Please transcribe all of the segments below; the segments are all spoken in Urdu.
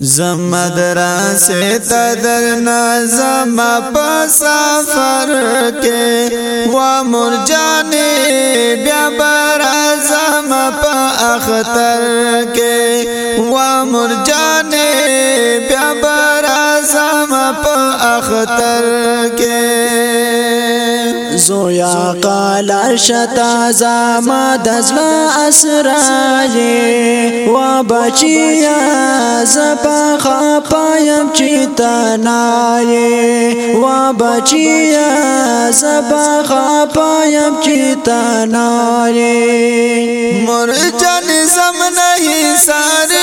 زمدرا سے تدر نظم سفر کے و مرجانے بیا برا زم اختر کے و مرجانے بیا برا زم اختر کے زویا قال شتا زما دزلا اسراجه و بچیا زبا خپایم چیتا نای و بچیا زبا خپایم چیتا نای مرجن زم نہیں سارے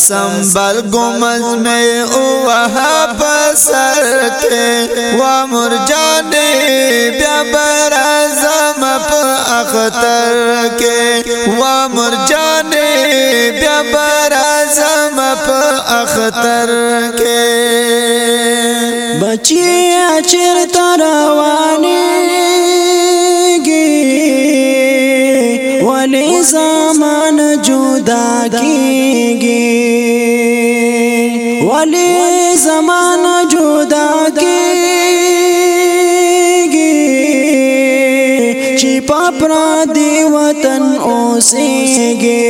مکڑا سنبل گمز میں اوہا پسر کے وامر جانے بیا برازم پا اختر کے وامر جانے بیا برازم پا اختر کے۔ بچیا چرتا روانی گی، ولی زمان جدا کی۔ اوسی گی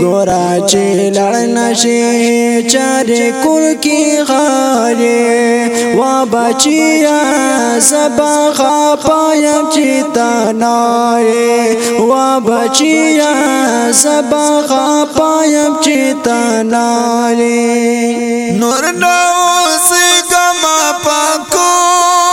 گورا چی لڑ نشی چارے کل کی غارے و بچیا زبا خاپایم چیتا نارے و بچیا زبا خاپایم چیتا نارے۔ نور نو سے گما پاکو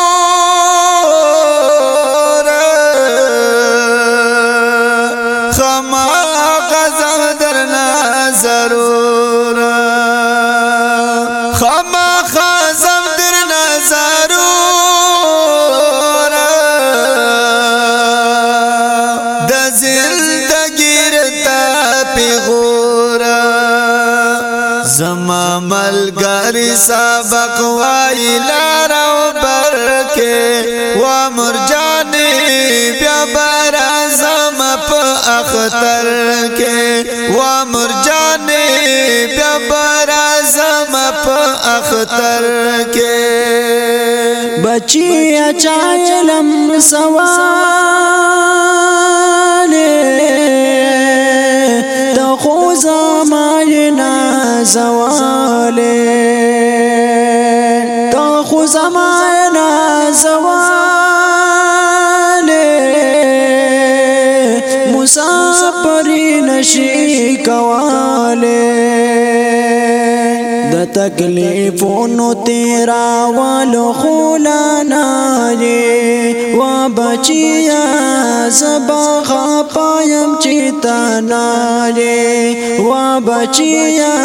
و مرجانی بیا بر زم په اختر کې و مرجانی بیا بر زم په اختر کې بچیا اچھا چایلم سواله تو خو زماینا زواله تو خو مسافری نشی کواله د تکلیفونو تیرا والو خولانا یہ و بچیا زبا خپایم چیتا نارے و بچیا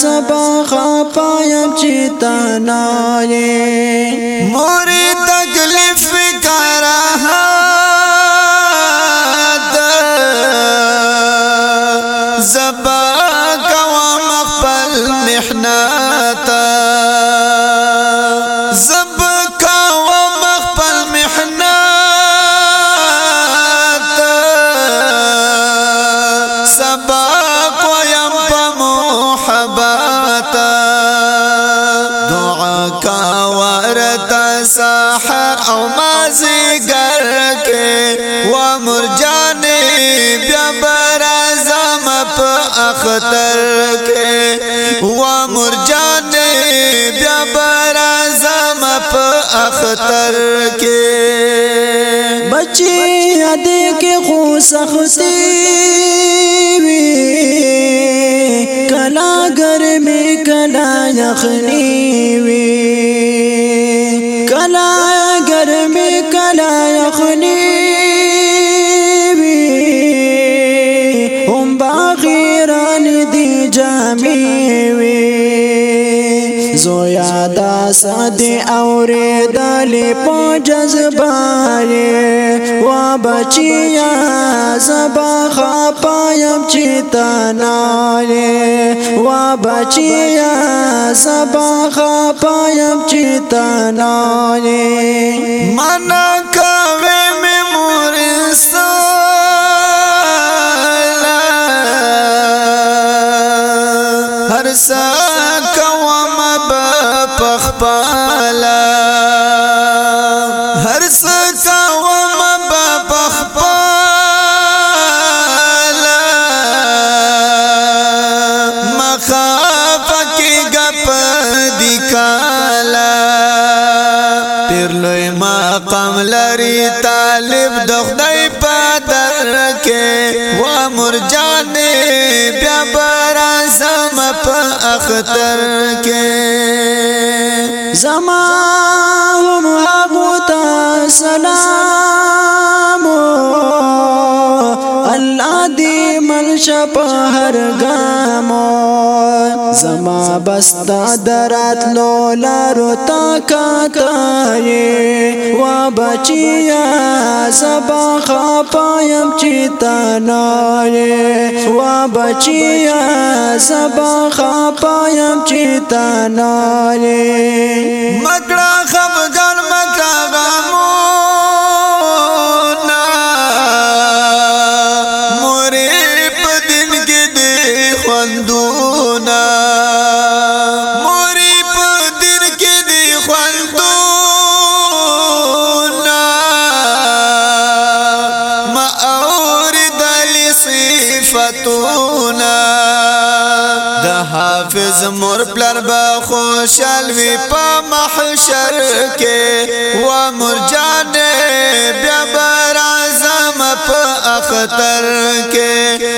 زبا خپایم چیتا نارے موری تکلیف کا رہا دعا کا ورتا ساحر او مازی گر کے و مرجانے بیا برا زم پا اختر کے و مرجانے بیا برا زم پا اختر کے۔ بچی ادے کے خو سختی۔ یخنی وی. کلا گرمی کلا یخنی وی. هم باغیران دی جامی وی. زویا دا سد اور دل پو جذبارے و بچیا زبا خا پایم چیتا و بچیا زبا خا پایم چیتا نارے منا کوي مې مورستا هر اختر کے زمان منشه په هر زما بستا درات لو لارو تا کاتای و بچیا زبا خپایم چیتا نای و بچیا زبا خپایم چیتا نای مکړه خفګان مکړه غمونا خوندونا مورې په دین کې دې خوندونا ما اورد صفاتونا د حافظ مور پلر با خوشال وی په محشر کې و مرجان بیا بر اعظم په اختر کې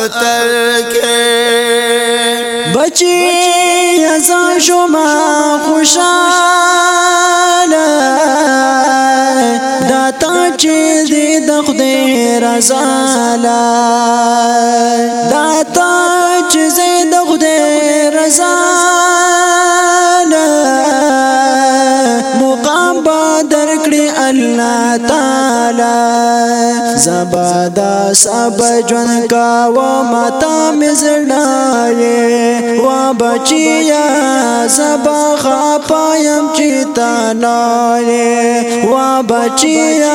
اختر کې بچی ازا شما خوشاله داتا چې دې د خدای داتا چې دې د خدای مقام با درکړي الله تعالی زبادا سب جن کا و متا مزڑائے و بچیا زبا خا پایم چیتا نائے و بچیا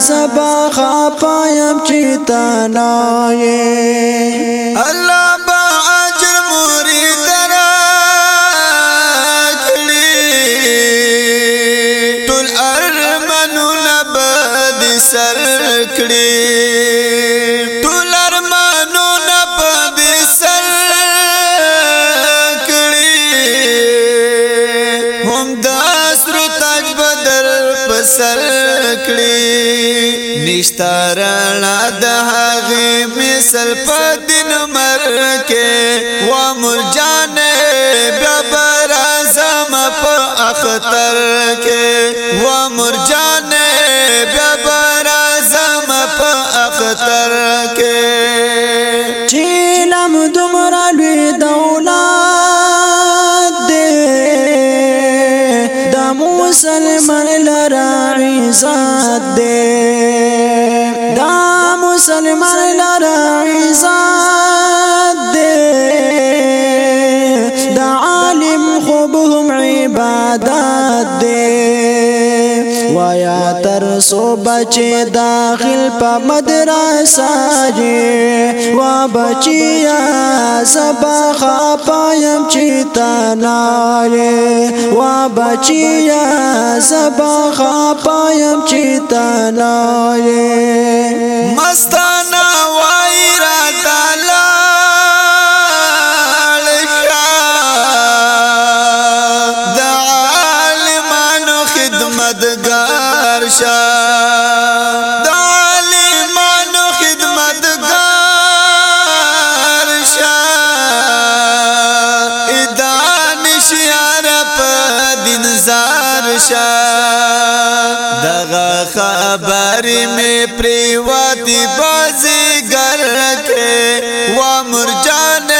زبا خا پایم چیتا نائے اللہ سر کړی ټول ارمانونه بد سر کړی هم د اسرو تاج بدر په سر کړی نشتارنا د هغه مثل په دین مر کې و مرجان بیا بر اعظم په اختر کې و مرجان بیا اختر کے۔ چیلم دمرا لوی دولات دے۔ دا مسلمان لرا عزت دے۔ دا مسلمان لرا عزت تر سو بچے داخل پا مدرسہ جے و بچیا سبا خا پایم چیتا نالے۔ و بچیا سبا خا پایم چیتا نالے۔ مستانا وای را خدمتگار شا د عالمانو خدمتگار شا ادان شیار په دین زار شا دغه خبر می پریواتی بازی گر کې و مرجان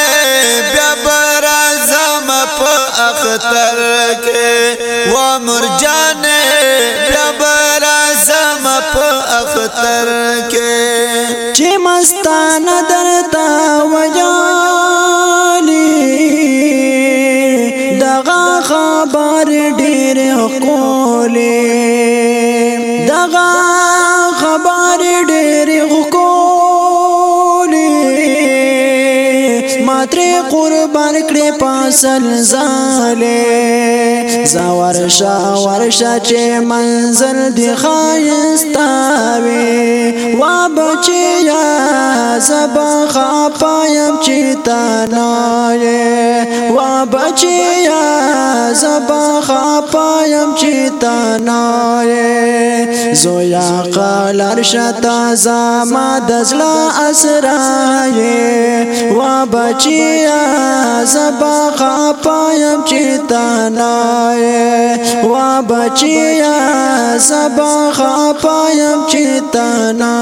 اختر کې و مرجان اختر کې چې مستان درتا وجالي دغه خبر ډېر حقولې دغه خبر ډېر حقولې ماتري قربان کړې پاسل زاله زاور شا ورشا چې منزل دی خایستاوي وا بچیا زبا خپایم چې تنايه وا بچیا زبا خپایم چې تنايه زویا قلر شتا زما دزلا اسرای وا بچیا زبا خپایم چې تنايه وا بچیا سبا خا پایم چتنا